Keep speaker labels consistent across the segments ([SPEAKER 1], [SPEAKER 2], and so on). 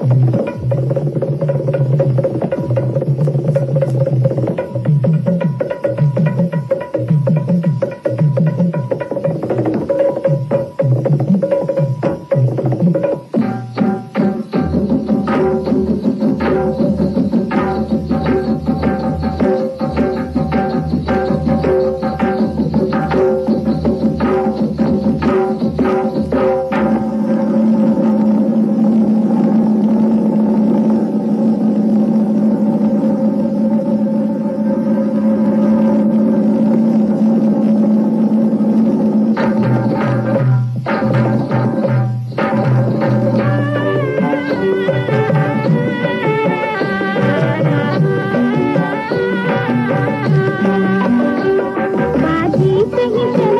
[SPEAKER 1] Thank Feliz.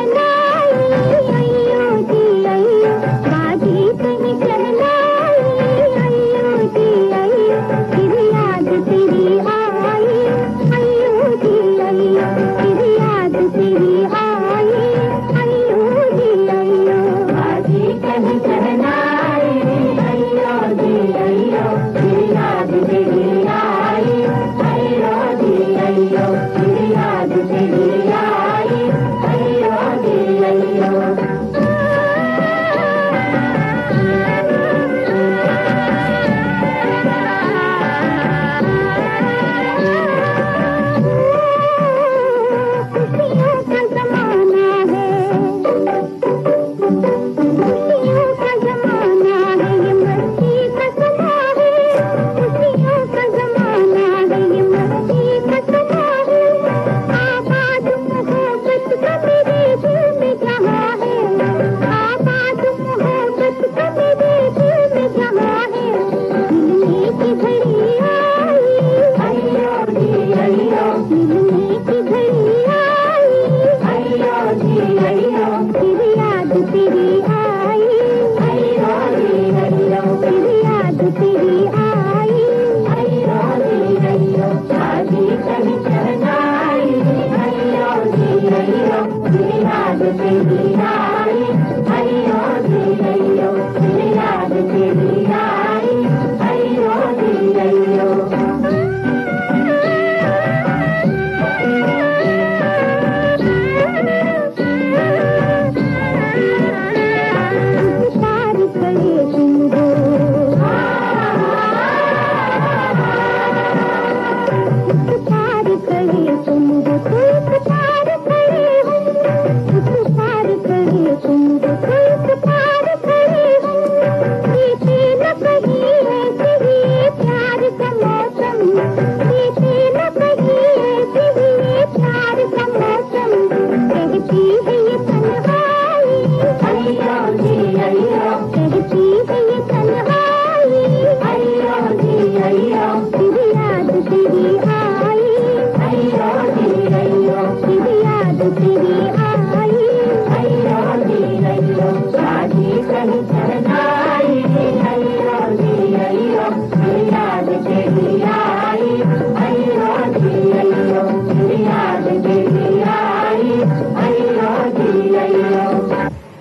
[SPEAKER 1] रही चरण